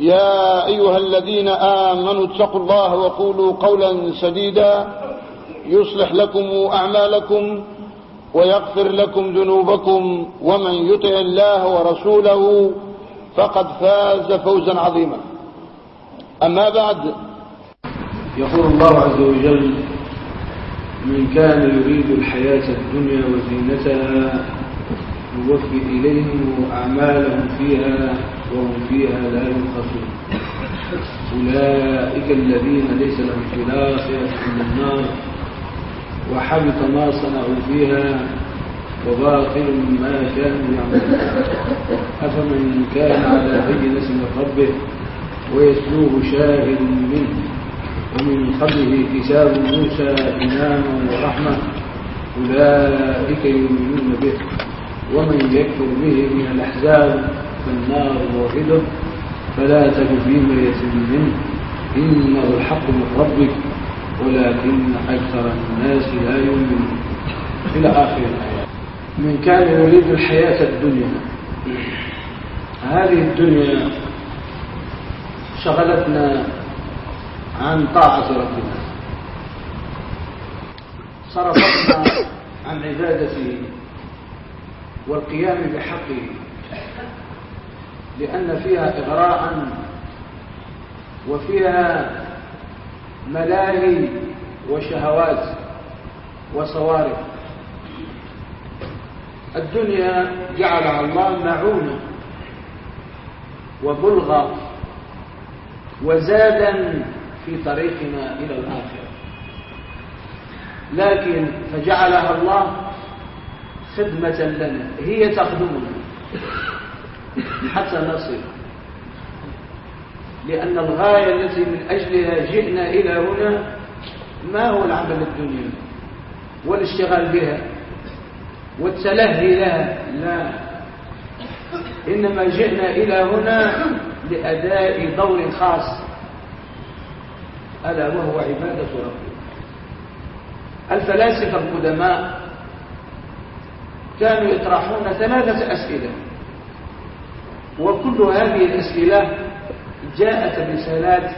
يا أيها الذين آمنوا اتقوا الله وقولوا قولا سديدا يصلح لكم أعمالكم ويغفر لكم ذنوبكم ومن يطع الله ورسوله فقد فاز فوزا عظيما. أما بعد يقول الله عز وجل من كان يريد الحياة الدنيا وزينتها نوفي إليهم أعمالهم فيها وهم فيها لا ينقصون أولئك الذين ليس لهم في الآخرة من النار. وحبط ما صنعوا فيها وباطل ما كانوا يعملون. أفمن كان على بينة من ربه ويتلوه شاهد منه. ومن قبله كتاب موسى إماما ورحمة. أولئك يؤمنون به. ومن يكفر به من الأحزاب فالنار موعده فلا تك في مرية منه. إنه الحق من ربك ولكن أكثر الناس لا يؤمنون. إلى آخر الآيات من كان يريد الحياة الدنيا. هذه الدنيا شغلتنا عن طاعة ربنا. صرفتنا عن عبادته والقيام بحقه لأن فيها إغراء وفيها ملاهي وشهوات وصوارف. الدنيا جعلها الله معونة وبلغة وزادا في طريقنا إلى الآخرة. لكن فجعلها الله خدمة لنا هي تخدمنا. حتى نصل. لأن الغاية التي من أجلها جئنا إلى هنا ما هو العمل الدنيا؟ والاشتغال بها والتلهي لها لا. إنما جئنا إلى هنا لأداء دور خاص. ألا وهو عبادة ربنا. الفلاسفة القدماء كانوا يطرحون ثلاثة أسئلة. وكل هذه الأسئلة جاءت رسالات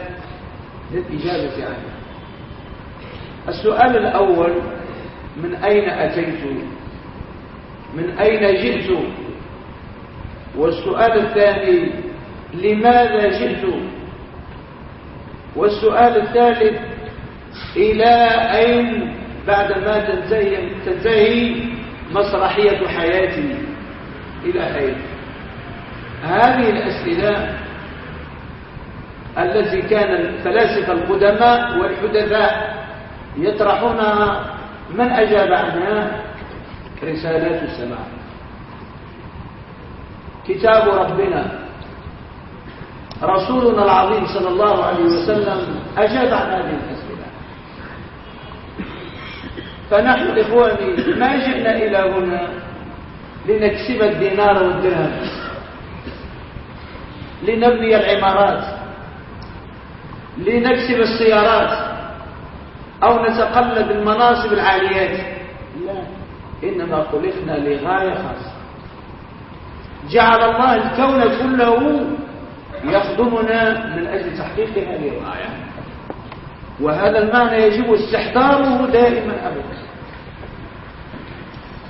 للإجابة عنها. السؤال الأول من أين أتيت؟ من أين جئت؟ والسؤال الثاني لماذا جئت؟ والسؤال الثالث إلى أين بعدما تنتهي, تنتهي مسرحية حياتي إلى أين هذه الأسئلة التي كان الفلاسفة القدماء والحدثاء يطرحونها من أجاب عنها؟ رسالات السماء. كتاب ربنا. رسولنا العظيم صلى الله عليه وسلم أجاب عن هذه الأسئلة. فنحن إخواني ما جئنا إلى هنا لنكسب الدينار والدرهم لنبني العمارات لنكسب السيارات أو نتقلد المناصب العاليات. لا إنما خلقنا لغاية خاصة. جعل الله الكون كله يخدمنا من أجل تحقيق هذه الغاية. وهذا المعنى يجب استحضاره دائما أبدا.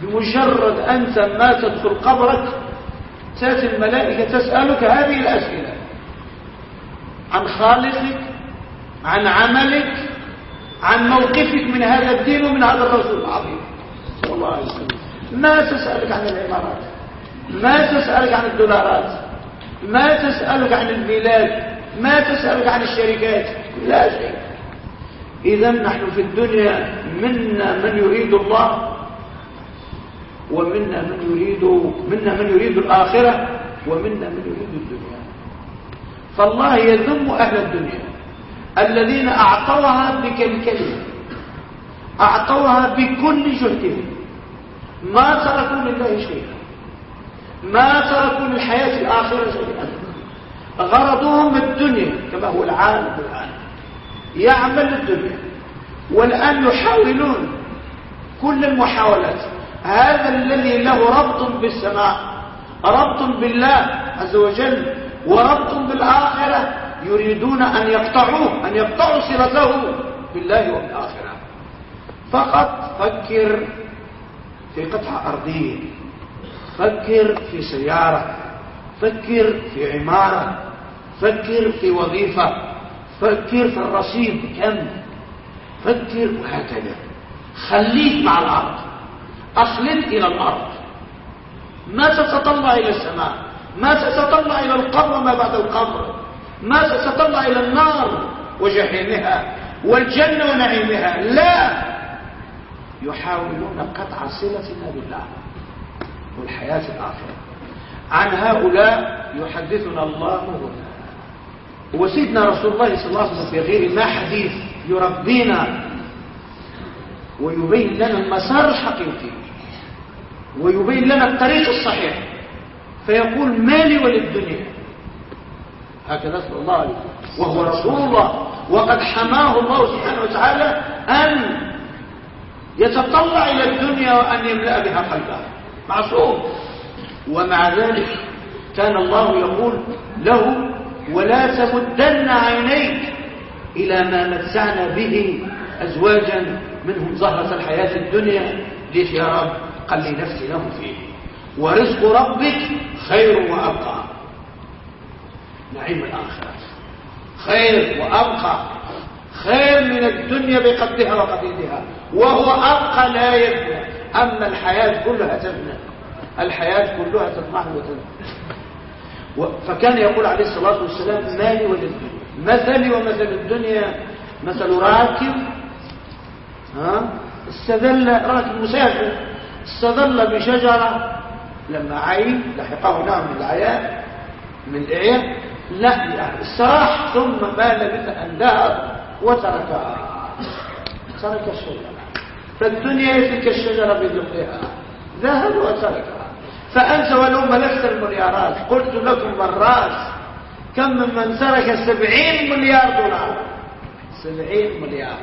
بمجرد أنت ما تدخل قبرك تأتي الملائكة تسألك هذه الأسئلة. عن خالقك عن عملك عن موقفك من هذا الدين ومن هذا الرسول العظيم. صلى الله عليه وسلم. ما تسألك عن العمارات ما تسألك عن الدولارات ما تسألك عن البلاد ما تسألك عن الشركات لا شيء. إذا نحن في الدنيا منا من يريد الله ومنا من يريد منا من يريد الآخرة ومنا من يريد الدنيا. فالله يذم أهل الدنيا. الذين أعطوها بكلكلهم أعطوها بكل جهدهم ما تركوا لله شيئا. ما تركوا للحياة الآخرة شيئا. غرضهم الدنيا كما هو العالم الآن. يعمل الدنيا. والآن يحاولون كل المحاولات. هذا الذي له ربط بالسماء ربط بالله عز وجل وربط بالآخرة. يريدون أن يقطعوه أن يقطعوا صلته بالله وبالآخرة فقط فكر في قطعة أرضية. فكر في سيارة. فكر في عمارة. فكر في وظيفة. فكر في الرصيد كم فكر وهكذا. خليك مع الأرض. أخلد إلى الأرض. ما تتطلع إلى السماء. ما تتطلع إلى القبر وما بعد القبر. ما تتطلع إلى النار وجحيمها والجنة ونعيمها. لا! يحاولون قطع صلتنا بالله والحياة الآخرة. عن هؤلاء يحدثنا الله هنا. وسيدنا رسول الله صلى الله عليه وسلم في غير ما حديث يربينا ويبين لنا المسار الحقيقي ويبين لنا الطريق الصحيح فيقول مالي وللدنيا؟ هكذا صلى الله عليه وسلم. وهو رسول الله وقد حماه الله سبحانه وتعالى أن يتطلع إلى الدنيا وأن يملأ بها قلبه. معصوم. ومع ذلك كان الله يقول له ولا تمدن عينيك إلى ما متعنا به أزواجا منهم زهرة الحياة الدنيا. ليش يا رب؟ قال لي نفسي له فيه. ورزق ربك خير وأبقى. نعيم الآخرة. خير وأبقى. خير من الدنيا بقدها وقديدها. وهو أبقى لا يبنى. أما الحياة كلها تبنى. الحياة كلها تطمح وتبنى. فكان يقول عليه الصلاة والسلام مالي وللدنيا مثلي ومثل الدنيا مثل راكب ها؟ استدل راكب مسافر استظل بشجرة. لما عين لحقه نوع من العياء من الإعياء لا استراح ثم ما لبث أن ذهب وتركها. ترك الشجرة. فالدنيا تلك الشجرة بذقها. ذهب وتركها. فأنت ولو ملكت المليارات قلت لكم مرات كم من من ترك سبعين مليار دولار. سبعين مليار.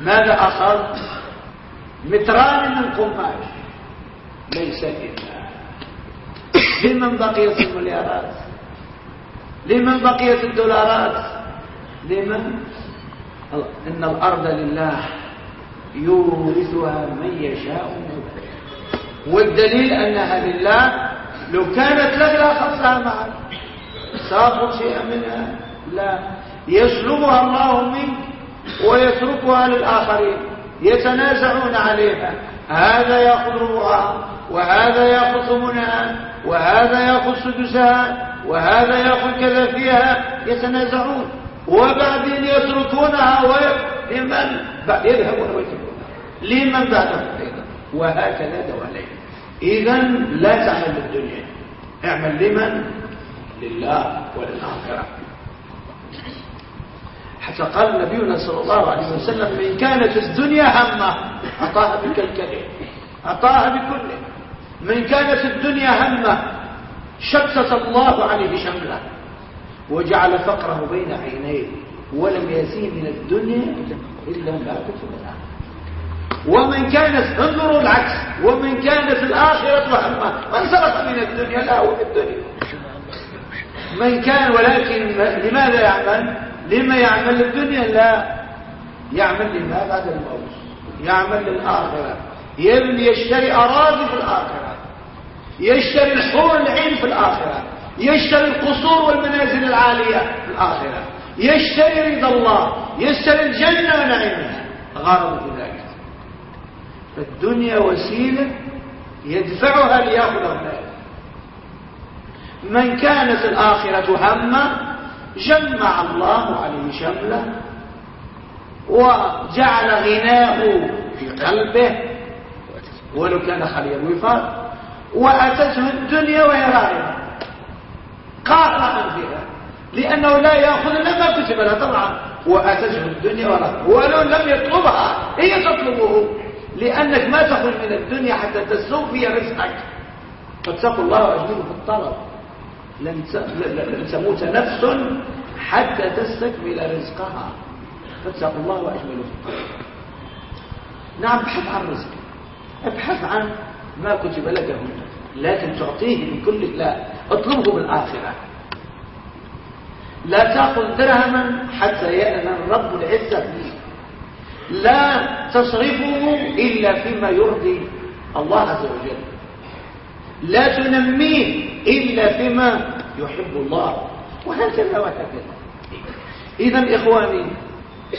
ماذا أخذ؟ متران من قماش. ليس إلا. لمن بقيت المليارات؟ لمن بقيت الدولارات؟ لمن؟ إن الأرض لله يورثها من يشاء من والدليل أنها لله لو كانت لك لا خصها معك ساقط شيئا منها لا يسلبها الله منك ويتركها للآخرين. يتنازعون عليها. هذا يأخذ ربعها وهذا يأخذ ثمنها وهذا يأخذ سدسها وهذا يأخذ كذا فيها. يتنازعون. وبعدين يتركونها لمن؟ يذهبون ويتركونها. لمن بعدهم؟ أيضا وهكذا دوالين إذا لا تعمل للدنيا اعمل لمن؟ لله وللآخرة حتى قال نبينا صلى الله عليه وسلم من كانت الدنيا همة أعطاها بكلكله أعطاها بكله من كانت الدنيا همة شتت الله عليه شمله. وجعل فقره بين عينيه. ولم يزين من الدنيا إلا ما كتب ومن كانت انظروا العكس ومن كانت الآخرة همه من سرق من الدنيا لا هو الدنيا. من كان ولكن لماذا يعمل؟ لما يعمل للدنيا لا. يعمل لما بعد الموت. يعمل للآخرة. يبني يشتري أراضي في الآخرة. يشتري الحور العين في الآخرة. يشتري القصور والمنازل العالية في الآخرة. يشتري رضا الله. يشتري الجنة ونعيمها. غرض فالدنيا وسيلة يدفعها ليأخذ ذلك من كانت الآخرة همه جمع الله عليه شمله وجعل غناه في قلبه ولو كان خلي الوفاق وأتته الدنيا وهي راغبة قاطعا فيها لأنه لا يأخذ إلا ما كتب له طبعا. وأتته الدنيا وراغبة ولو لم يطلبها هي تطلبه. لأنك ما تخرج من الدنيا حتى تستوفي رزقك. فاتقوا الله وأجملوا في الطلب لن تموت نفس حتى تستكمل رزقها. فاتقوا الله وأجملوا في الطلب نعم ابحث عن رزق. ابحث عن ما كتب لك هنا. لكن تعطيه من كل لا اطلبه بالآخرة. لا تأخذ درهما حتى يأذن رب العزة فيه لا تصرفه إلا فيما يرضي الله عز وجل. لا تنميه إلا فيما يحب الله. وهكذا وهكذا. إذا إخواني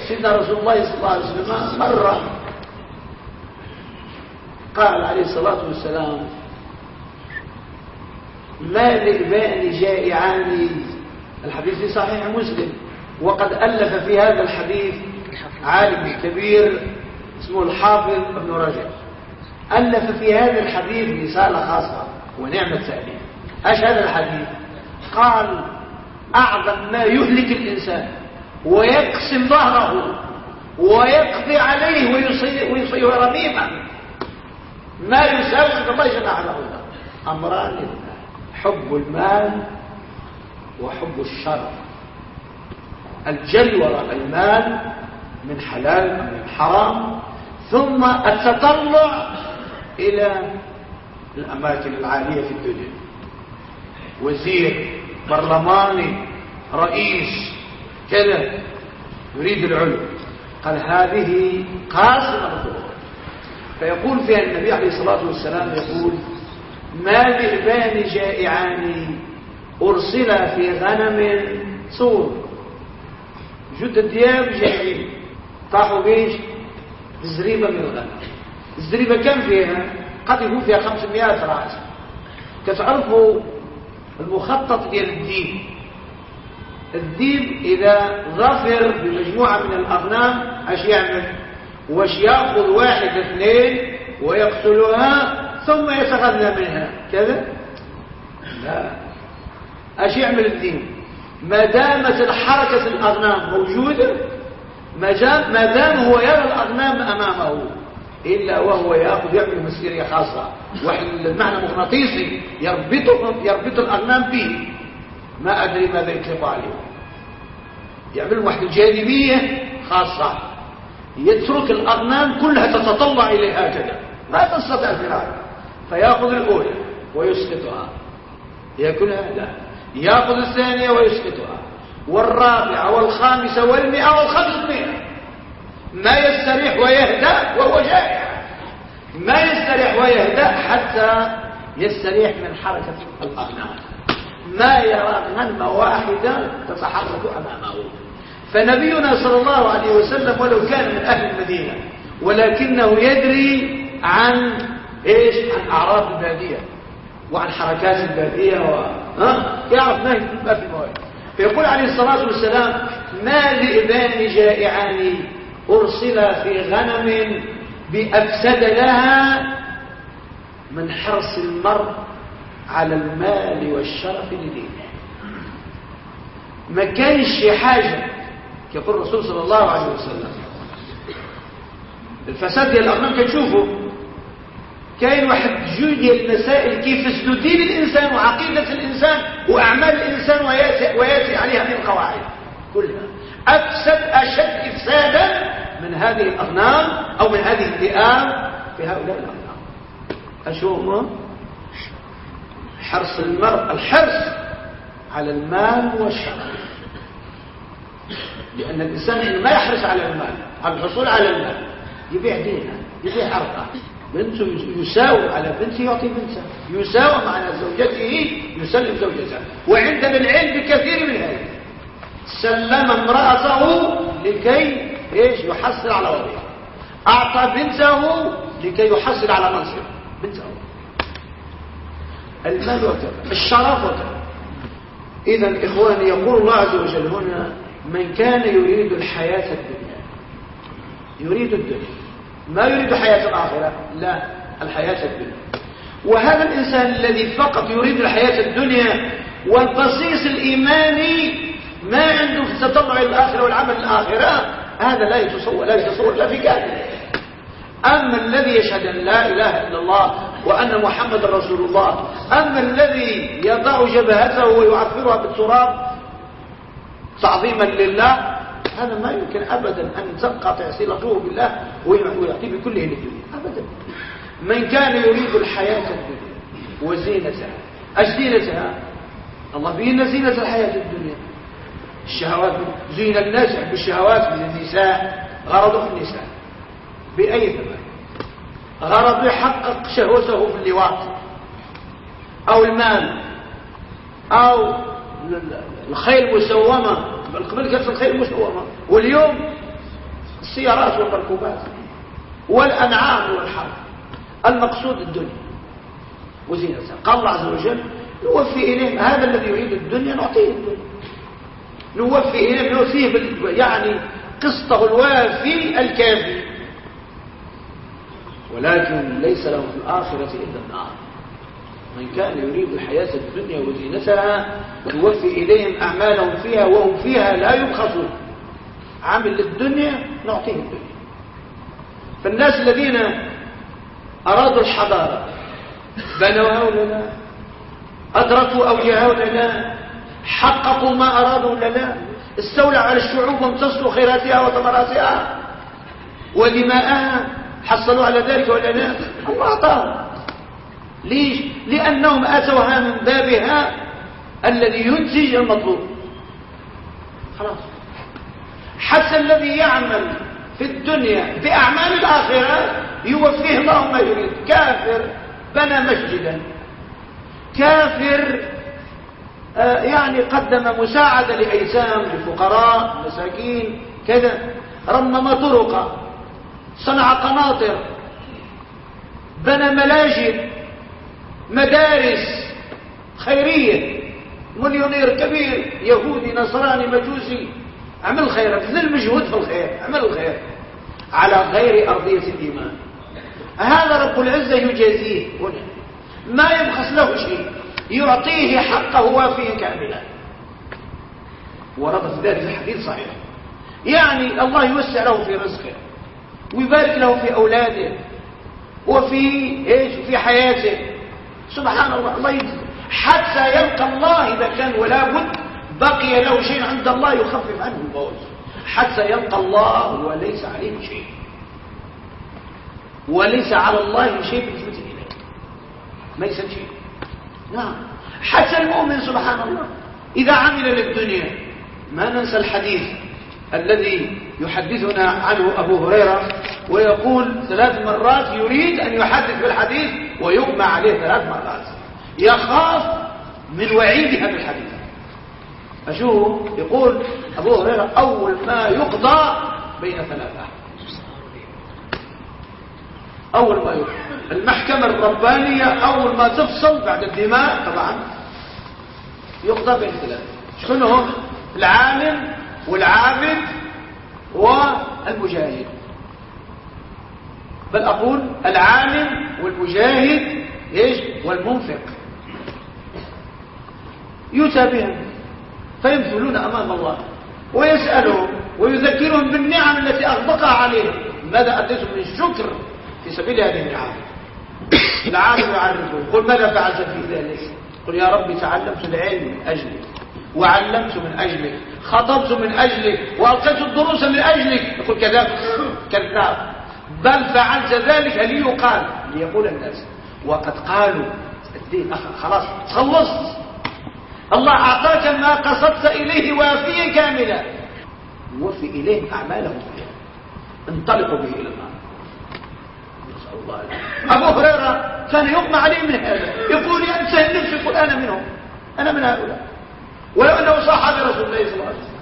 سيدنا رسول الله صلى الله عليه وسلم مرة قال عليه الصلاة والسلام ما للبان جائعان. الحديث في صحيح مسلم. وقد ألف في هذا الحديث عالم كبير اسمه الحافظ ابن رجب. ألف في هذا الحديث رسالة خاصة ونعمة تأليف. إيش هذا الحديث؟ قال أعظم ما يهلك الإنسان ويقسم ظهره ويقضي عليه ويصير رميما. ما يساوي الله جل وعلا أمران حب المال وحب الشر. الجري وراء المال من حلال أم من حرام ثم التطلع إلى الأماكن العالية في الدنيا. وزير برلماني رئيس كذا يريد العلم. قال هذه قاسمة فيقول فيها النبي عليه الصلاة والسلام يقول ما ذئبان جائعان أرسل في غنم صور جد الدياب جائعين طاحوا بيش زريبة من الغنم. الزريبة كم فيها؟ قد يكون فيها 500 راس كتعرفوا المخطط ديال الديب. الديب إذا ظفر بمجموعة من الأغنام اش يعمل؟ واش يأخذ واحد اثنين ويقتلها ثم يتغذى منها. كذا؟ لا. اش يعمل الدين ما دامت الحركة الأغنام موجودة ما دام هو يرى الأغنام أمامه إلا وهو يأخذ يعمل مسيرية خاصة. واحد المعنى مغناطيسي يربطهم يربط الأغنام به. ما أدري ماذا يطلق عليه. يعمل واحدة جاذبية خاصة. يترك الأغنام كلها تتطلع إليه هكذا. ما تستطيع الفرار فيأخذ الأولى ويسقطها. يأكلها؟ لا. يأخذ الثانية ويسقطها. والرابعة والخامسة والمئة والخمسمائة ما يستريح ويهدأ وهو جائع. ما يستريح ويهدأ حتى يستريح من حركة الأغنام. ما يرى غنمة واحدة تتحرك أمامه. فنبينا صلى الله عليه وسلم ولو كان من أهل المدينة ولكنه يدري عن إيش؟ عن أعراض البادية وعن حركات البادية و... ها؟ يعرف ما في المواد فيقول عليه الصلاة والسلام ما ذئبان جائعان أرسل في غنم بأفسد لها من حرص المرء على المال والشرف لدينه. ما كانش حاجة يقول الرسول صلى الله عليه وسلم. الفساد ديال الأغنام كتشوفوا كاين واحد جوج ديال المسائل كيف يفسدوا دين الإنسان وعقيدة الإنسان وأعمال الإنسان وياتي, ويأتي عليها من القواعد كلها. أفسد أشد إفسادا من هذه الأغنام أو من هذه الذئاب في هؤلاء الأغنام. أشوف حرص المرء الحرص على المال والشرف لأن الإنسان ما يحرص على المال على الحصول على المال. يبيع دينه يبيع عرضه بنته يساوي على بنته يعطي بنته. يساوم على زوجته يسلم زوجته. وعندنا العلم بكثير من هذا سلم امرأته لكي إيش؟ يحصل على وظيفه أعطى بنته لكي يحصل على منصب بنته. المال وكذا الشرف وكذا إذا إخواني يقول الله عز وجل هنا من كان يريد الحياة الدنيا يريد الدنيا. ما يريد حياة الآخرة؟ لا الحياة الدنيا. وهذا الإنسان الذي فقط يريد الحياة الدنيا والبصيص الإيماني ما عنده في التطلع الآخرة والعمل الآخرة هذا لا يتصور لا يتصور لا في قلبه أما الذي يشهد أن لا إله إلا الله وأن محمد رسول الله أما الذي يضع جبهته ويعفرها بالتراب تعظيما لله هذا ما يمكن أبدا أن تنقطع صلته بالله ويعطي بكله للدنيا أبدا. من كان يريد الحياة الدنيا وزينتها إيش زينتها الله بينا زينة الحياة الدنيا. الشهوات زين الناس بالشهوات من النساء غرضه في النساء. بأي ثمن غرض يحقق شهوته في اللواط. أو المال. أو الخيل المسومة. قبل كانت الخيل المسومة واليوم السيارات والمركوبات والأنعام والحرب. المقصود الدنيا. وزينتها قال الله عز وجل نوفي إليهم هذا الذي يريد الدنيا نعطيه الدنيا. نوفي إليهم نوفيه يعني قسطه الوافي الكافي. ولكن ليس له في الآخرة إلا النار. من كان يريد الحياة الدنيا وزينتها نوفي إليهم أعمالهم فيها وهم فيها لا يبخسون. عمل للدنيا نعطيه الدنيا. فالناس الذين أرادوا الحضارة بنوها ولا لا أدركوا أوجهها ولا لا حققوا ما أرادوا لا استولى على الشعوب وامتصوا خيراتها وثمراتها ودماءها حصلوا على ذلك ولا لا الله أعطاهم. ليش؟ لأنهم أتوها من بابها الذي ينتج المطلوب. خلاص. حتى الذي يعمل في الدنيا بأعمال الآخرة يوفيه الله ما يريد. كافر بنى مسجدا. كافر آه، يعني قدم مساعدة لأيتام لفقراء مساكين كذا. رمم طرقا صنع قناطر بنى ملاجئ. مدارس خيرية. مليونير كبير يهودي نصراني مجوسي. عمل خير بذل مجهود في الخير عمل الخير. على غير أرضية الإيمان. هذا رب العزة يجازيه هنا. ما يبخس له شيء. يعطيه حقه وافيه كاملا. ورد في ذلك الحديث صحيح. يعني الله يوسع له في رزقه. ويبارك له في أولاده. وفي إيش؟ في حياته. سبحان الله الله يجزي. حتى يلقى الله إذا كان ولا بد بقي له شيء عند الله يخفف عنه الموت حتى يلقى الله وليس عليه شيء. وليس على الله شيء بالنسبة إليه. يسمى شيء. نعم. حتى المؤمن سبحان الله إذا عمل للدنيا ما ننسى الحديث الذي يحدثنا عنه أبو هريرة ويقول ثلاث مرات يريد أن يحدث بالحديث ويغمى عليه ثلاث مرات. يخاف من وعيدها بالحديث أشوف يقول أبو هريرة أول ما يقضى بين ثلاثة. أول ما يقضى. المحكمة الربانية أول ما تفصل بعد الدماء طبعا يقضى بين ثلاثة. شكون هم؟ العالم والعابد والمجاهد. بل أقول العالم والمجاهد إيش؟ والمنفق. يؤتى بهم فيمثلون أمام الله ويسألهم ويذكرهم بالنعم التي أغبقها عليهم. ماذا أديتم من شكر في سبيل هذه النعم؟ العالم يعرفون قل ماذا فعلت في ذلك؟ قل يا ربي تعلمت العلم من أجلك وعلمت من أجلك خطبت من أجلك وألقيت الدروس من أجلك. يقول كذاب كذاب. بل فعلت ذلك ليقال ليقول الناس. وقد قالوا الدين خلاص خلصت. الله أعطاك ما قصدت إليه وافيا كاملا. وفي إليه أعمالهم انطلقوا به إلى النار. الله أبو هريرة كان يغمى عليه من هذا. يقول يا أنت نفسي يقول أنا منهم. أنا من هؤلاء. ولو أنه صاحب رسول الله صلى الله عليه وسلم.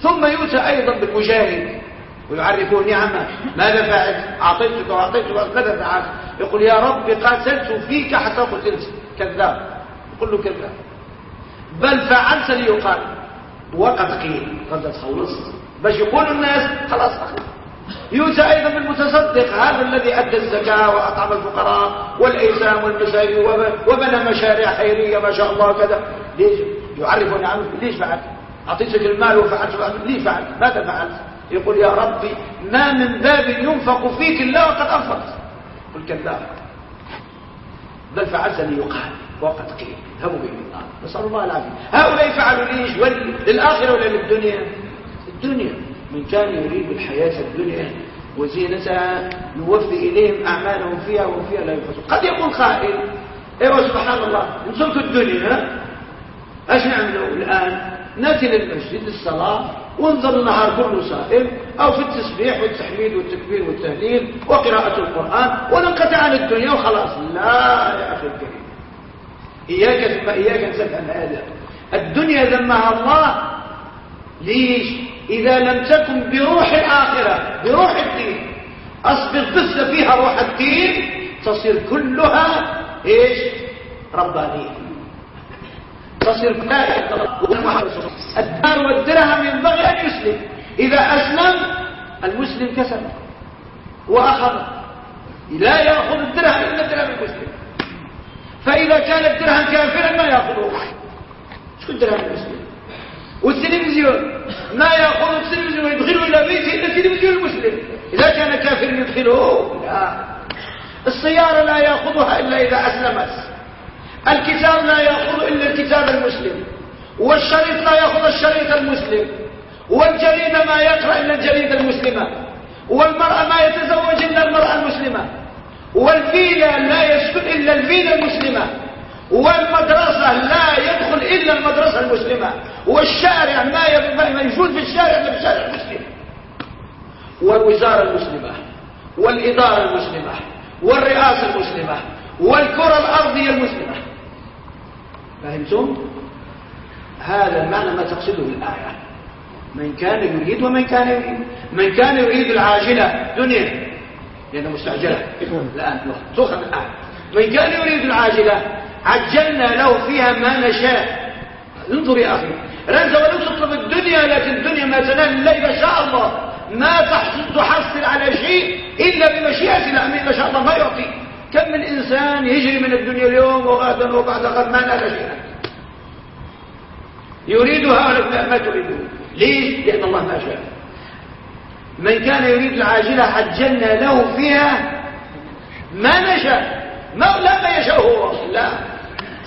ثم يؤتى أيضا بالمجاهد. ويعرفون نعمه ماذا فعلت؟ أعطيتك وأعطيتك ماذا فعلت؟ يقول يا رب قاتلت فيك حتى قتلت. كذاب. يقول له كذاب. بل فعلت ليقال وقد قيل قد تخلصت. باش يقول الناس خلاص أخي. يؤتى أيضا بالمتصدق. هذا الذي أدى الزكاة وأطعم الفقراء والأيتام والمساكين وبنى مشاريع خيرية ما شاء الله كذا. ليش؟ يعرف نعمه ليش فعلت؟ أعطيتك المال وفعلت. ليش فعلت؟ ماذا فعلت؟ يقول يا ربي ما من باب ينفق فيك إلا وقد أنفقت. قل كذاب. بل فعلت ليقال وقد قيل. اذهبوا به النار نسأل الله العافية. هؤلاء فعلوا ليش؟ للآخرة ولا للدنيا؟ الدنيا. من كان يريد الحياة الدنيا وزينتها نوفي إليهم أعمالهم فيها وهم فيها لا ينقصون قد يقول قائل أيوه سبحان الله نسلك الدنيا إيش نعملوا الآن؟ نأتي للمسجد للصلاه ونظل النهار كله سائل أو في التسبيح والتحميد والتكبير والتهليل وقراءة القرآن وننقطع عن الدنيا وخلاص. لا يا أخي الكريم. إياك ثم إياك أن تفهم هذا الدنيا ذمها الله. ليش؟ إذا لم تكن بروح الآخرة بروح الدين. أصبر بث فيها روح الدين تصير كلها إيش؟ ربانية. كلها الدار والدرهم ينبغي أن يسلم. إذا أسلم المسلم كسب. وأخذ. لا يأخذ الدرهم إلا الدرهم المسلم. فإذا كان الدرهم كافرا ما يأخذه. شو الدرهم المسلم؟ والتلفزيون. ما يأخذ التلفزيون ويدخله إلى بيته إلا التلفزيون المسلم. إذا كان كافر يدخله لا. السيارة لا يأخذها إلا إذا أسلمت. الكتاب لا يأخذ إلا الكتاب المسلم والشريط لا يأخذ الشريط المسلم والجريدة ما يقرأ إلا الجريدة المسلمة والمرأة ما يتزوج إلا المرأة المسلمة والفيلة لا يسكن إلا الفيلة المسلمة والمدرسة لا يدخل إلا المدرسة المسلمة والشارع ما يجوز في الشارع إلا الشارع المسلم والوزارة المسلمة والإدارة المسلمة والرئاسة المسلمة والكرة الأرضية المسلمة. فهمتم؟ هذا معنى ما تقصده الآية من كان يريد ومن كان يريد. من كان يريد العاجلة دنيا. لأنه مستعجلة. الآن تؤخذ الآن من كان يريد العاجلة عجلنا له فيها ما نشاء. انظر يا أخي. رنز ولو تطلب الدنيا لكن الدنيا ما تنال إلا إذا شاء الله. ما تحصل على شيء إلا بمشيئة الله إذا شاء الله ما يعطي كم من إنسان يجري من الدنيا اليوم وغدا وبعد غد ما نال شيئا. يريدها ما تريده ليش؟ لأن الله ما شاء. من كان يريد العاجلة عجلنا له فيها ما نشاء. ما لا ما يشاء هو. لا.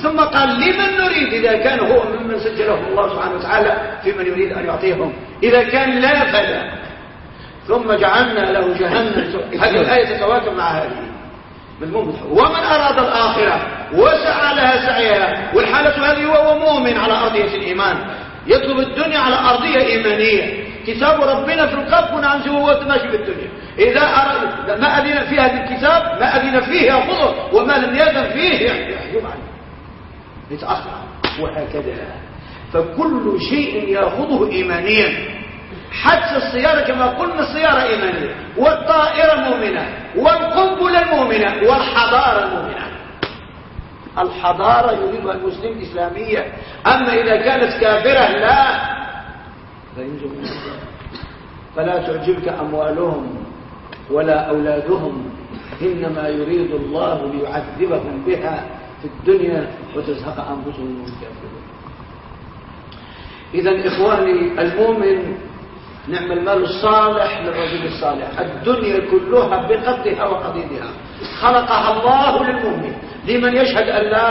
ثم قال لمن نريد؟ إذا كان هو ممن سجله الله سبحانه وتعالى في من يريد أن يعطيهم. إذا كان لا فلا. ثم جعلنا له جهنم. هذه الآية تتواكب مع هذه؟ ومن أراد الآخرة وسعى لها سعيها والحالة هذه وهو مؤمن على أرضية الإيمان. يطلب الدنيا على أرضية إيمانية. كتاب ربنا في القلب ونعنزه وهو ماشي بالدنيا إذا أرد ما أذن في هذا الكتاب ما أذن فيه يأخذه وما لم يأذن فيه يحجب عنه يتأخر. وهكذا. فكل شيء يأخذه إيمانيا. حتى السيارة كما قلنا السيارة إيمانية والطائرة مؤمنة والقنبلة المؤمنة والحضارة المؤمنة الحضارة يريدها المسلم إسلامية أما إذا كانت كافرة لا. فلا تعجبك أموالهم ولا أولادهم إنما يريد الله ليعذبهم بها في الدنيا وتزهق أنفسهم وهم كافرون إذا إخواني المؤمن نعم المال الصالح للرجل الصالح. الدنيا كلها بقدها وقضيدها خلقها الله للمؤمن. لمن يشهد أن لا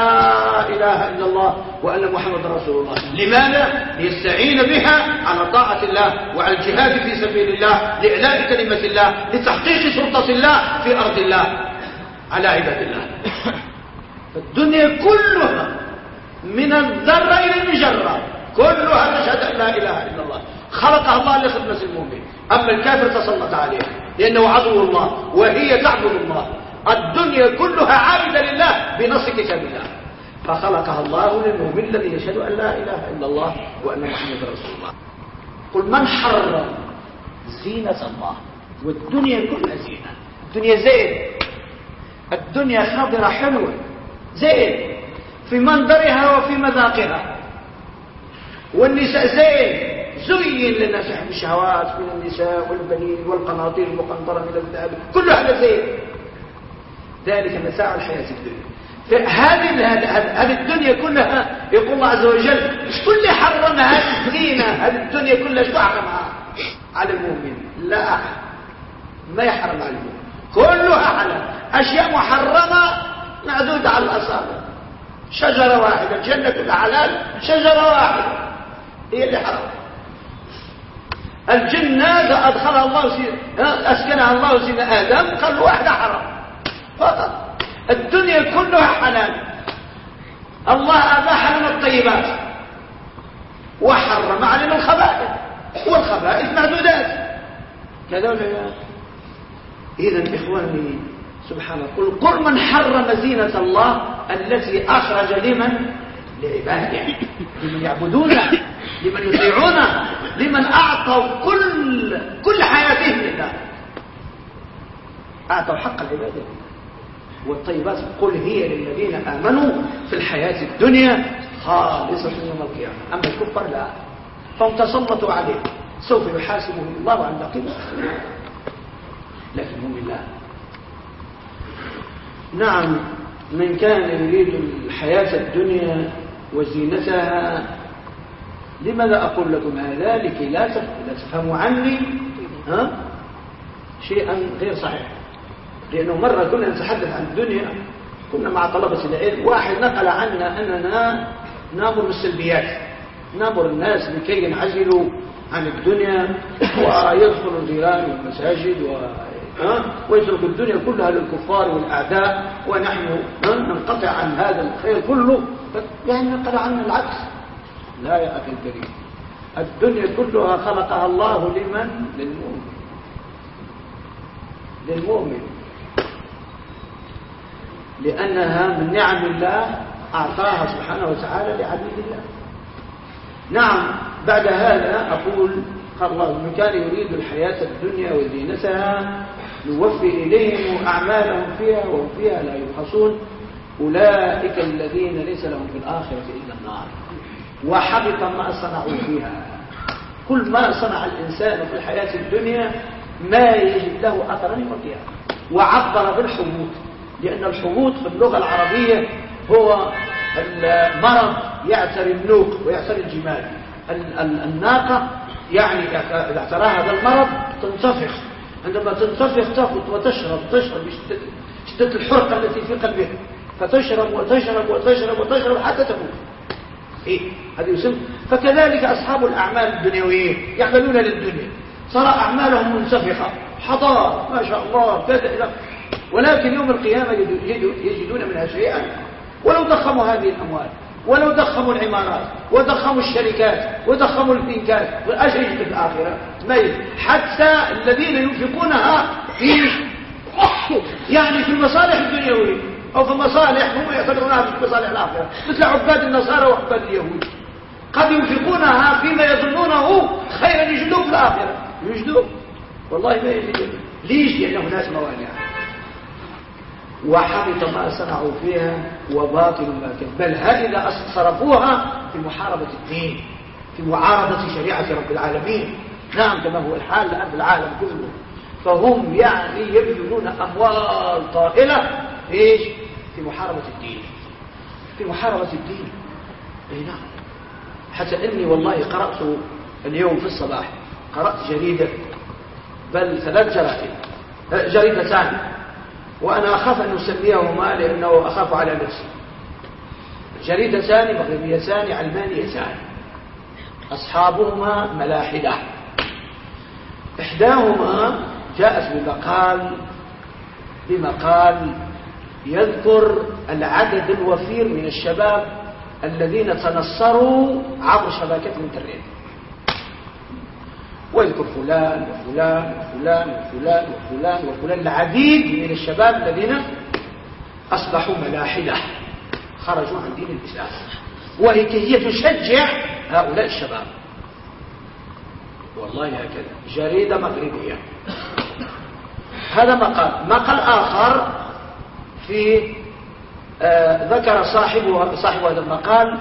إله إلا الله وأن محمد رسول الله. لماذا؟ ليستعين بها على طاعة الله وعلى الجهاد في سبيل الله لإعلاء كلمة الله لتحقيق سلطة الله في أرض الله. على عباد الله. الدنيا كلها من الذرة إلى المجرة. كلها تشهد أن لا إله إلا الله. خلقها الله لخدمة المؤمن. أما الكافر تسلط عليه لأنه عدو الله وهي تعبد الله. الدنيا كلها عابدة لله بنص كتاب الله فخلقها الله للمؤمن الذي يشهد أن لا إله إلا الله وأن محمد رسول الله. قل من حرم زينة الله؟ والدنيا كلها زينة. الدنيا زين. الدنيا خضرة حلوة. زين. في منظرها وفي مذاقها. والنساء زين. زين للناس يحب الشهوات من النساء والبنين والقناطير المقنطرة من الذهب كل هذا زين. ذلك مساع الحياة الدنيا. هذه هذه الدنيا كلها يقول الله عز وجل مش كل حرم هذه الزينة؟ هذه الدنيا كلها شو حرمها؟ على المؤمن. لا ما يحرم على المؤمن. كلها حلال. أشياء محرمة معدودة على الأصابع. شجرة واحدة الجنة كلها حلال شجرة واحدة. هي اللي حرام الجنة أدخلها الله أسكنها الله سيدنا آدم قال واحدة حرام. فقط. الدنيا كلها حلال. الله أباح لنا الطيبات. وحرم علينا الخبائث. والخبائث معدودات. كذا ولا إذا إخواني سبحان الله قل قل من حرم زينة الله التي أخرج لمن؟ لعباده. لمن يعبدونه لمن يطيعونه. لمن أعطوا كل كل حياتهم لله. أعطوا حق العبادة. والطيبات قل هي للذين آمنوا في الحياة الدنيا خالصة يوم القيامة. أما الكفر لا. فهم تسلطوا عليه. سوف يحاسبهم الله عن باقي لكن هم الله نعم من كان يريد الحياة الدنيا وزينتها لماذا أقول لكم هذا؟ لكي لا تفهموا عني ها؟ شيئا غير صحيح. لأنه مرة كنا نتحدث عن الدنيا كنا مع طلبة العلم واحد نقل عنا أننا نامر بالسلبيات. نامر الناس لكي ينعزلوا عن الدنيا ويدخلوا الجيران والمساجد و... ويترك الدنيا كلها للكفار والأعداء ونحن ننقطع عن هذا الخير كله. يعني نقل عنا العكس. لا يا أخي الكريم. الدنيا كلها خلقها الله لمن؟ للمؤمن. للمؤمن. لأنها من نعم الله أعطاها سبحانه وتعالى لعبيد الله. نعم بعد هذا أقول قال الله من كان يريد الحياة الدنيا وزينتها نوفي إليهم أعمالهم فيها وهم فيها لا يبخسون. أولئك الذين ليس لهم في الآخرة إلا النار. وحبط ما صنعوا فيها. كل ما صنع الإنسان في الحياة الدنيا ما يجد له أثرا يوم القيامة وعبر بالحبوط لأن الحبوط في اللغة العربية هو المرض يعتري النوق ويعتري الجمال. الناقة يعني إذا اعتراها هذا المرض تنتفخ عندما تنتفخ تأخذ وتشرب تشرب شدة الحرقة التي في قلبها. فتشرب وتشرب وتشرب وتشرب حتى تموت. إيه؟ هذه يسمى فكذلك أصحاب الأعمال الدنيوية يعملون للدنيا. صار أعمالهم منسفخة حضارة ما شاء الله كذا إلى ولكن يوم القيامة يجدون منها شيئا. ولو ضخموا هذه الأموال ولو ضخموا العمارات وضخموا الشركات وضخموا الفنكات وأجل في الآخرة. ما حتى الذين ينفقونها في يعني في المصالح الدنيوية. أو في المصالح هم يعتبرونها في مصالح الآخرة. مثل عباد النصارى وعباد اليهود. قد ينفقونها فيما يظنونه خيرا يجدوه في الآخرة. يجدوه؟ والله ما يجدوه. ليش لأنه ناس موانع؟ وحبط ما صنعوا فيها وباطل ما كان. بل هذه صرفوها في محاربة الدين في معارضة شريعة رب العالمين. نعم كما هو الحال الآن في العالم كله. فهم يعني يبذلون أموال طائلة. إيش؟ في محاربة الدين. في محاربة الدين. إي نعم. حتى إني والله قرأت اليوم في الصباح قرأت جريدة بل ثلاث جرائد جريدتان وأنا أخاف أن أسميهما لأنه أخاف على نفسي. جريدتان مغربيتان علمانيتان أصحابهما ملاحدة. إحداهما جاءت بمقال بمقال يذكر العدد الوفير من الشباب الذين تنصروا عبر شبكة الإنترنت. ويذكر فلان وفلان وفلان وفلان وفلان وفلان العديد من الشباب الذين أصبحوا ملاحدة خرجوا عن دين الإسلام. وهي هي تشجع هؤلاء الشباب. والله هكذا. جريدة مغربية. هذا مقال. مقال آخر في آه ذكر صاحب صاحب هذا المقال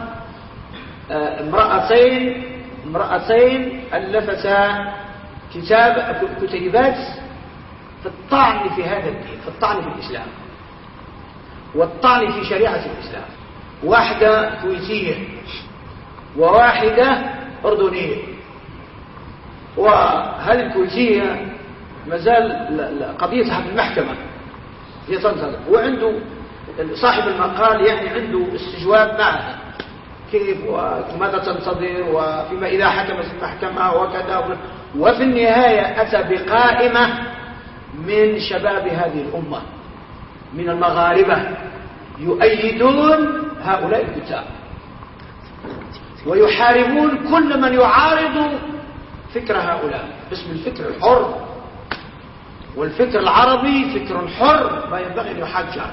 آه امرأتين امرأتين ألفتا كتاب كتيبات في الطعن في هذا الدين في الطعن في الإسلام والطعن في شريعة الإسلام. واحدة كويتية وواحدة أردنية. وهذه الكويتية مازال قضيتها في المحكمة. هي تنتظر وعنده صاحب المقال يعني عنده استجواب معها. كيف وماذا تنتظر وفيما إذا حكمت المحكمة وكذا. وفي النهاية أتى بقائمة من شباب هذه الأمة من المغاربة يؤيدون هؤلاء الكتاب. ويحاربون كل من يعارض فكر هؤلاء. باسم الفكر الحر. والفكر العربي فكر حر ما ينبغي أن يحجر.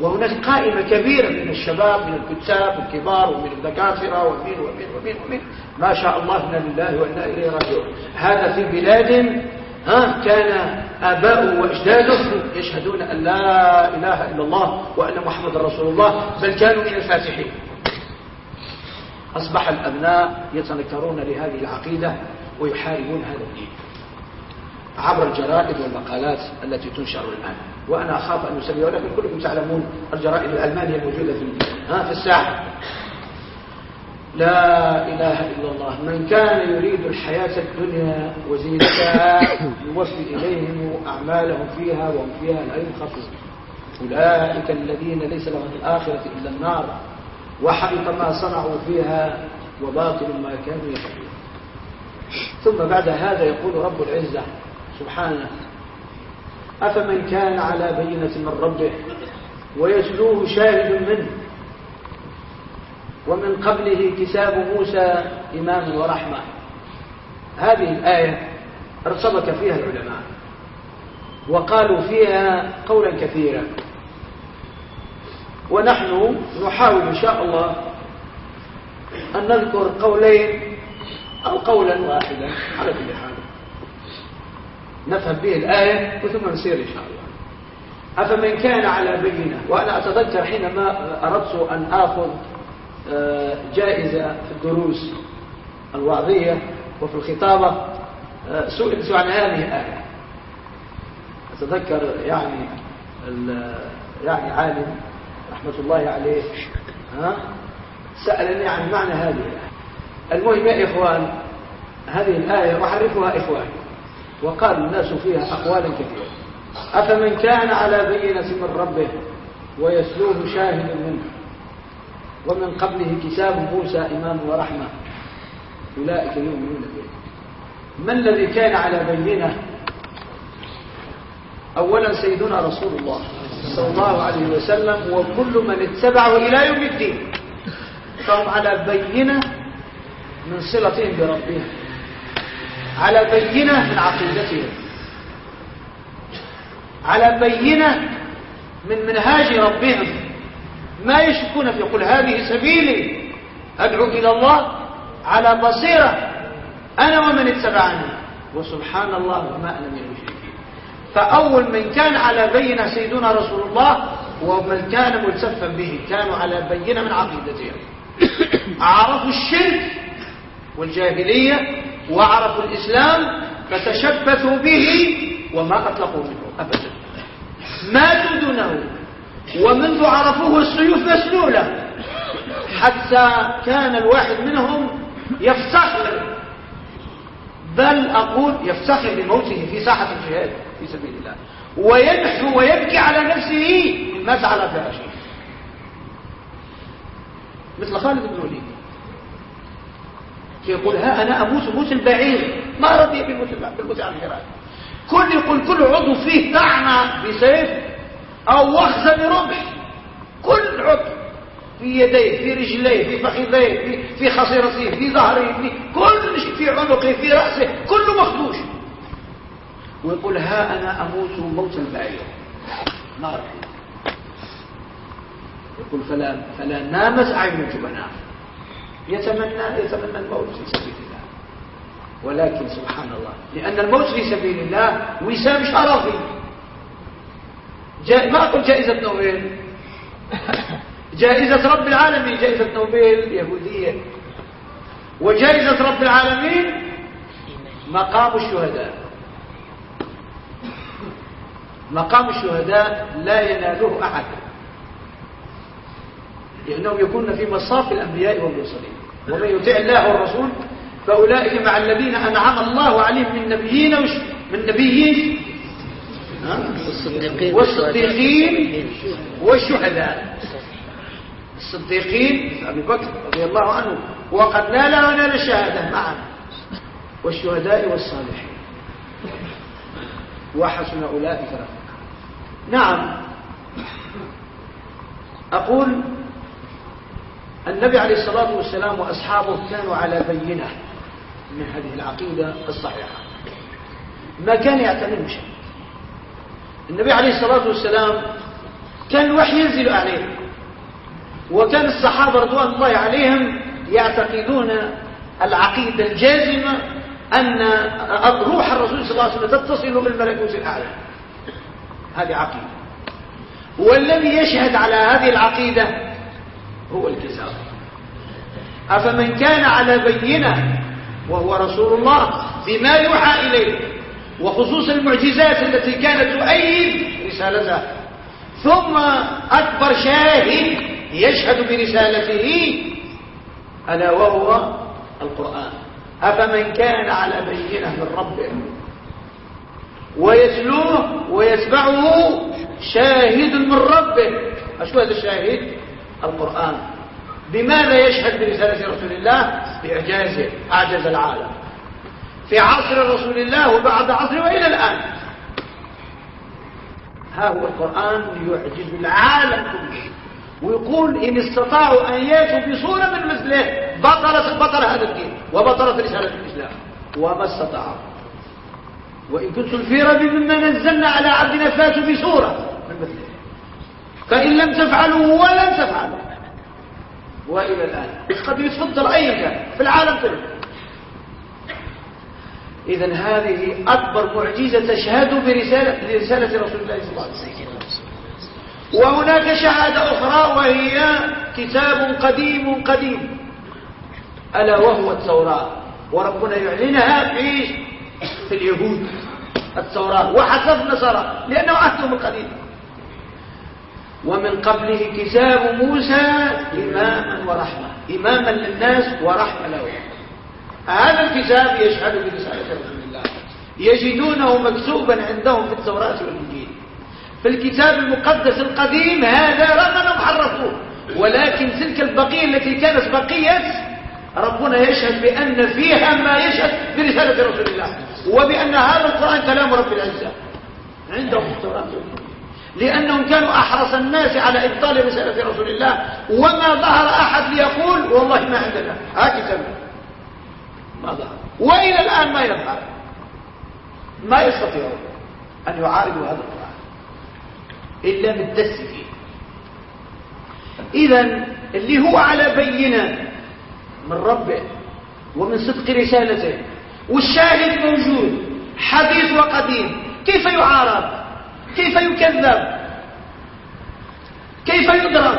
وهناك قائمة كبيرة من الشباب من الكتاب الكبار ومن الدكاترة ومن ومن ومن ومن. ما شاء الله إنا لله وإنا إليه راجعون. هذا في بلاد ها كان آباؤه وأجداده يشهدون أن لا إله إلا الله وأن محمد رسول الله بل كانوا من الفاتحين. أصبح الأبناء يتنكرون لهذه العقيدة ويحاربون هذا الدين. عبر الجرائد والمقالات التي تنشر الآن. وأنا أخاف أن أسمي ولكن كلكم تعلمون الجرائد الألمانية الموجودة في ها في الساحة. لا إله إلا الله. من كان يريد الحياة الدنيا وزينتها يوفي إليهم أعمالهم فيها وهم فيها لا ينخفون أولئك الذين ليس لهم في الآخرة إلا النار. وحبط ما صنعوا فيها وباطل ما كانوا يفعلون. ثم بعد هذا يقول رب العزة سبحانه. أفمن كان على بينة من ربه ويتلوه شاهد منه. ومن قبله كتاب موسى إمام ورحمة. هذه الآية ارتبك فيها العلماء. وقالوا فيها قولا كثيرا. ونحن نحاول إن شاء الله أن نذكر قولين أو قولا واحدا على كل حال. نفهم به الآية وثم نسير إن شاء الله. أفمن كان على بينة؟ وأنا أتذكر حينما أردت أن آخذ آه، جائزة في الدروس الوعظية وفي الخطابة آه، سئلت عن هذه الآية. أتذكر يعني يعني عالم رحمة الله عليه ها سألني عن معنى هذه الآية. المهم يا إخوان هذه الآية أحرفها إخوان وقال الناس فيها أقوالا كثيرة. أفمن كان على بينة من ربه ويسلوه شاهد منه. ومن قبله كتاب موسى إمام ورحمة. أولئك يؤمنون به. ما الذي كان على بينة؟ أولا سيدنا رسول الله صلى الله عليه وسلم وكل من اتبعه إلى يوم الدين. فهم على بينة من صلتهم بربهم على بينة من عقيدتهم. على بينة من منهاج ربهم. ما يشكون في يقول هذه سبيلي أدعو إلى الله على بصيرة أنا ومن اتبعني. وسبحان الله وما أنا من المشركين. فأول من كان على بينة سيدنا رسول الله ومن كان ملتفا به كانوا على بينة من عقيدتهم. عرفوا الشرك والجاهلية وعرفوا الإسلام فتشبثوا به وما أطلقوا منه أبدا. ماتوا دونه ومنذ عرفوه السيوف مسلولة حتى كان الواحد منهم يفتخر. بل أقول يفتخر بموته في ساحة الجهاد في سبيل الله. وينحو ويبكي على نفسه مات على فراشه مثل خالد بن وليد يقول ها أنا أموت موت البعير. ما رضي فراشه كل يقول كل عضو فيه طعنة بسيف أو وخز برمح كل عضو. في يديه في رجليه في فخذيه في, في خصيرته في ظهره في كل شيء في عنقه في رأسه كله مخدوش. ويقول ها أنا أموت موت البعير. نار يقول فلا, فلا نامت عين الجبناء. يتمنى يتمنى الموت في سبيل الله. ولكن سبحان الله لأن الموت في سبيل الله وسام شرفي. ما أقول جائزة نوبل جائزة رب العالمين جائزة نوبل يهودية. وجائزة رب العالمين مقام الشهداء. مقام الشهداء لا يناله أحد. لأنهم يكون في مصاف الأنبياء والمرسلين. ومن يطع الله والرسول فأولئك مع الذين أنعم الله عليهم من نبيين وش من نبيين. والصديقين والصديقين والشهداء. الصديقين أبي بكر رضي الله عنه. وقد نال ونال الشهادة معا والشهداء والصالحين. وحسن أولئك رفقا نعم. أقول النبي عليه الصلاة والسلام وأصحابه كانوا على بينة من هذه العقيدة الصحيحة. ما كان يعتمد شيء النبي عليه الصلاة والسلام كان الوحي ينزل عليه وكان الصحابة رضوان الله عليهم يعتقدون العقيدة الجازمة أن روح الرسول صلى الله عليه وسلم تتصل بالملكوت الأعلى. هذه عقيدة. والذي يشهد على هذه العقيدة هو الكتاب أفمن كان على بينة وهو رسول الله بما يوحى إليه وخصوص المعجزات التي كانت تؤيد رسالته ثم أكبر شاهد يشهد برسالته ألا وهو القرآن. أفمن كان على بينة من ربه ويتلوه ويتبعه شاهد من ربه. أشو هذا الشاهد؟ القرآن. بماذا يشهد برسالة رسول الله؟ بإعجازه أعجز العالم. في عصر رسول الله وبعد عصره وإلى الآن. ها هو القرآن يعجز العالم كله. ويقول إن استطاعوا أن يأتوا بصورة من مثله بطلت بطل هذا الدين وبطلت رسالة الإسلام. وما استطاعوا. وإن كنتم في ريب مما نزلنا على عبدنا فاتوا بصورة من مثله. فإن لم تفعلوا ولن تفعلوا. وإلى الآن. قد يتفضل أي كان في العالم كله. إذا هذه أكبر معجزة تشهد برسالة لرسالة رسول الله صلى الله عليه وسلم. وهناك شهادة أخرى وهي كتاب قديم قديم. ألا وهو التوراة. وربنا يعلنها في في اليهود. التوراة. وحسب نصارى لأنه عهدهم القديم ومن قبله كتاب موسى إماما ورحمة. إماما للناس ورحمة له. هذا الكتاب يشهد برسالة رسول الله. يجدونه مكتوبا عندهم في التوراة والإنجيل. في الكتاب المقدس القديم هذا رغم حرفوه ولكن تلك البقية التي كانت بقية ربنا يشهد بأن فيها ما يشهد برسالة رسول الله. وبأن هذا القرآن كلام رب العزة. عندهم في التوراة لأنهم كانوا أحرص الناس على إبطال رسالة رسول الله. وما ظهر أحد ليقول والله ما عندنا. هكذا ما ظهر. وإلى الآن ما يظهر. ما يستطيعون أن يعارضوا هذا القرآن إلا بالدس فيه إذا اللي هو على بينة من ربه ومن صدق رسالته والشاهد موجود حديث وقديم كيف يعارض؟ كيف يكذب؟ كيف يضرب؟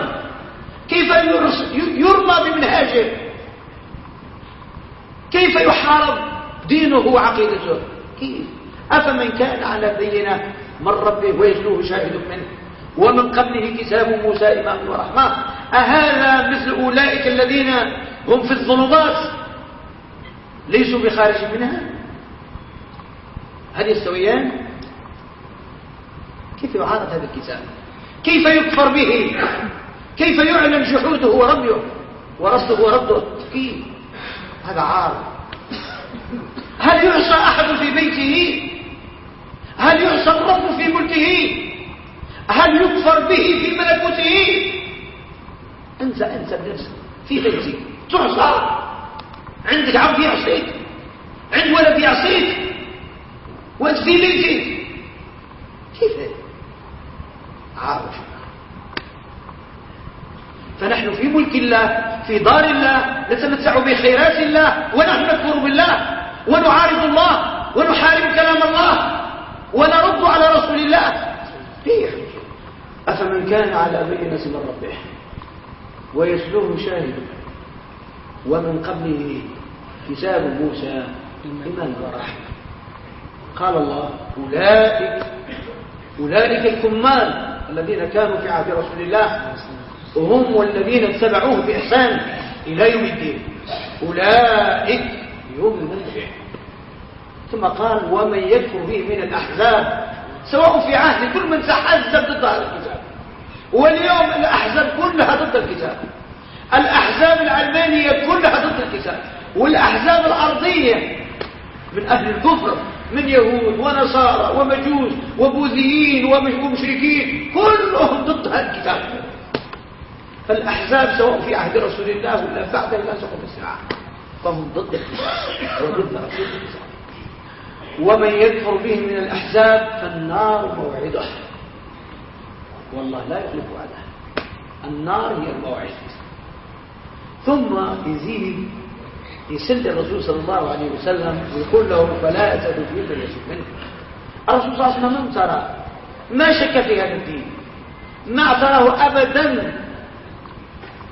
كيف يرمى بمنهاجه كيف يحارب دينه وعقيدته؟ كيف؟ أفمن كان على بينة؟ من ربه ويتلوه شاهد منه. ومن قبله كتاب موسى إمام ورحمة. أهذا مثل أولئك الذين هم في الظلمات؟ ليسوا بخارج منها؟ هل يستويان؟ كيف يعارض هذا الكتاب؟ كيف يكفر به؟ كيف يعلن جحوده ورميه ورصده ورده كيف هذا عار هل يعصى أحد في بيته؟ هل يعصى الرب في ملكه؟ هل يكفر به في ملكوته؟ انت انت بنفسك في بيتك تعصى. عندك عبد يعصيك. عند ولد يعصيك. وانت في بيتك. كيف؟ عارف فنحن في ملك الله في دار الله نتمتع بخيرات الله ونحن نكفر بالله ونعارض الله ونحارب كلام الله ونرد على رسول الله. فيه أفمن كان على بينة من ربه ويسلوه شاهد. ومن قبله كتاب موسى إيمان ورحمة. قال الله أولئك أولئك الكمال. الذين كانوا في عهد رسول الله وهم والذين اتبعوه بإحسان إلى يوم الدين. أولئك يؤمنون به. ثم قال ومن يكفر به من الأحزاب سواء في عهد كل من تحزب ضد هذا الكتاب. واليوم الأحزاب كلها ضد الكتاب. الأحزاب العلمانية كلها ضد الكتاب. والأحزاب الأرضية من أهل الكفر من يهود ونصارى ومجوس وبوذيين ومشركين كلهم ضد هذا الكتاب. فالأحزاب سواء في عهد رسول الله ولا بعد لا تقوم الساعة فهم ضد الكتاب وضد رسول الله. ومن يكفر به من الأحزاب فالنار موعدة. والله لا يخلف وعده. النار هي الموعد. ثم يزيد يسل الرسول صلى الله عليه وسلم ويقول له فلا تدخل في منه الرسول. صلى الله عليه وسلم ترى ما شك في هذا الدين. ما اعتراه ابدا.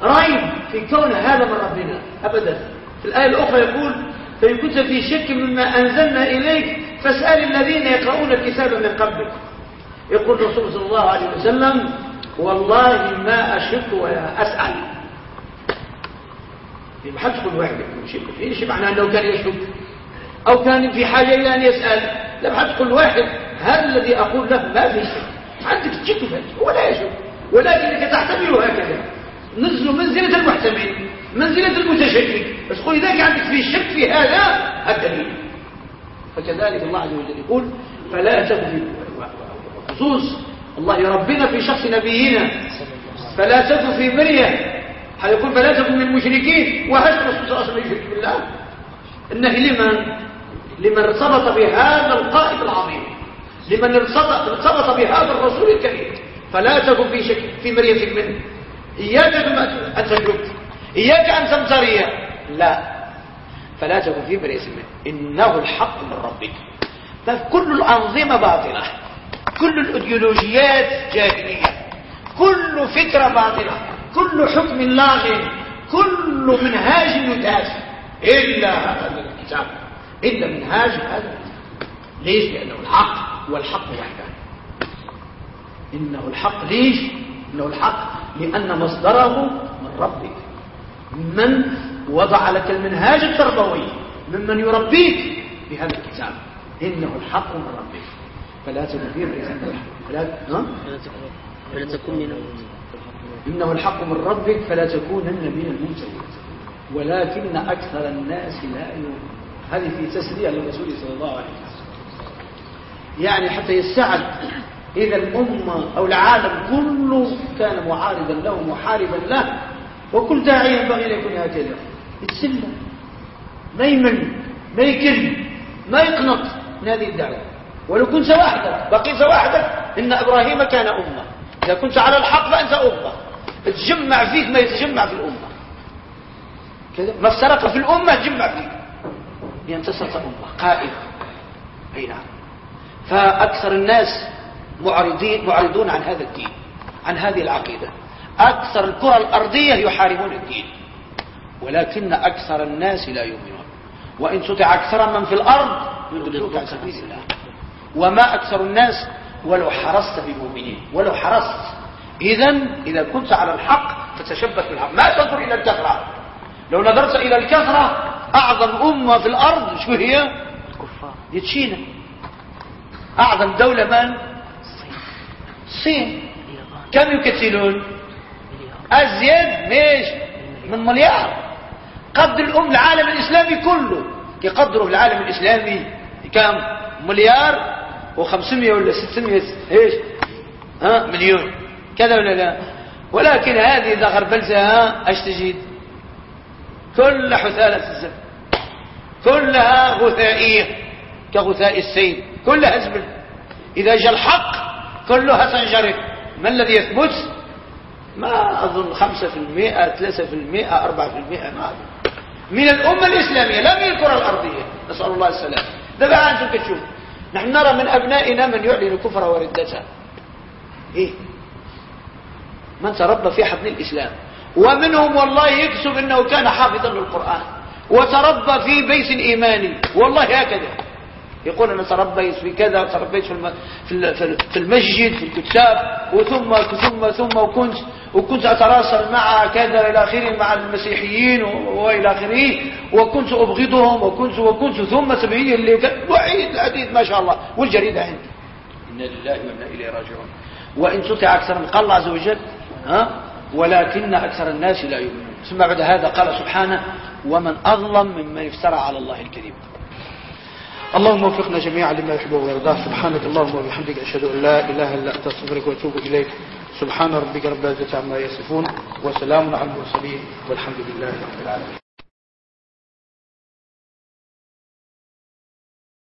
ريب في كون هذا من ربنا. ابدا. في الآية الأخرى يقول فإن كنت في شك مما أنزلنا إليك فاسأل الذين يقرؤون الكتاب من قبلك. يقول الرسول صلى الله عليه وسلم والله ما أشك ولا أسأل. ما حدش كل واحد يكون شك فيه معناه أنه كان يشك أو كان في حاجة إلى أن يسأل. لا حدش كل واحد. هذا الذي أقول له ما في شك عندك تشك فيه ولا يشك ولكنك تحتمل هكذا. نزل منزلة المحتمل منزلة المتشكك بس إذا كان عندك فيه شك في هذا الدليل فكذلك الله عز وجل يقول فلا تكذب خصوص الله يربنا في شخص نبينا. فلا تكن في مرية. حيقول فلا تكن من المشركين. وهل الرسول وسلم يشرك بالله. النهي لمن؟ لمن ارتبط بهذا القائد العظيم. لمن ارتبط بهذا الرسول الكريم. فلا تكن في شك في مريه منه. إياك أن تشك إياك أن تمتري. لا. فلا تكن في مريه منه. إنه الحق من ربك. فكل الأنظمة باطلة. كل الأيديولوجيات جاهلية. كل فكرة باطلة. كل حكم لاغ كل منهاج يتاج إلا هذا الكتاب. إلا منهاج هذا ليش؟ لأنه الحق والحق وحده. إنه الحق ليش؟ إنه الحق لأن مصدره من ربك. من وضع لك المنهاج التربوي. ممن يربيك بهذا الكتاب. إنه الحق من ربك. فلا فلا فلا تكن من إنه الحق من ربك فلا تكونن من الممتلين ولكن أكثر الناس لا يؤمنون. هذه في تسلية للرسول صلى الله عليه وسلم. يعني حتى يستعد. إذا الأمة أو العالم كله كان معارضا له محاربا له. وكل داعي ينبغي أن يكون هكذا يتسلى. ما يمل ما يكل ما يقنط من هذه الدعوة. ولو كنت وحدك بقيت وحدك إن إبراهيم كان أمة. إذا كنت على الحق فأنت أمة. تجمع فيك ما يتجمع في الأمة. كذا. ما افترق في الأمة تجمع فيك. لينتصر أمة قائمة. أي نعم. فأكثر الناس معرضين معرضون عن هذا الدين عن هذه العقيدة. أكثر الكرة الأرضية يحاربون الدين. ولكن أكثر الناس لا يؤمنون. وإن تطع أكثر من في الأرض يضلوك عن سبيل الله. وما أكثر الناس ولو حرصت بمؤمنين ولو حرصت إذا إذا كنت على الحق فتشبث بالحق. ما تنظر إلى الكثرة. لو نظرت إلى الكثرة أعظم أمة في الأرض شو هي؟ الكفار يتشينا أعظم دولة من؟ الصين كم يكتلون أزيد ميش من مليار. قدر الأم العالم الإسلامي كله. يقدره العالم الإسلامي كم مليار وخمسمية ولا ستمية إيش؟ ها؟ مليون. كذا ولا لا؟ ولكن هذه إذا غربلتها إيش تجد كل حثالة الزب كلها غثائية كغثاء السيل. كلها زبل. إذا جاء الحق كلها تنجرف ما الذي يثبت؟ ما أظن خمسة في المئة ثلاثة في المئة أربعة في المئة ما أظن. من الأمة الإسلامية لا من الكرة الأرضية. نسأل الله السلام بقى أنتم تشوف نحن نرى من أبنائنا من يعلن كفر وردته إيه؟ من تربى في حضن الإسلام. ومنهم والله يكسب أنه كان حافظا للقرآن. وتربى في بيت إيماني والله هكذا. يقول أنا تربيت في كذا وتربيت في في المسجد في الكتاب وثم ثم ثم وكنت وكنت أتراسل مع كذا إلى آخره مع المسيحيين وإلى آخره وكنت أبغضهم وكنت وكنت ثم تبعي اللي وعيد العديد ما شاء الله والجريدة عندي. إنا لله وإنا إليه راجعون. وإن تطع أكثر من قال الله عز وجل ها؟ ولكن أكثر الناس لا يؤمنون. ثم بعد هذا قال سبحانه ومن أظلم ممن افترى على الله الكذب. اللهم وفقنا جميعا لما يحبه ويرضاه سبحانك اللهم وبحمدك أشهد أن لا إله إلا أنت أستغفرك وأتوب إليك. سبحان ربك رب العزة عما يصفون وسلام على المرسلين والحمد لله رب العالمين.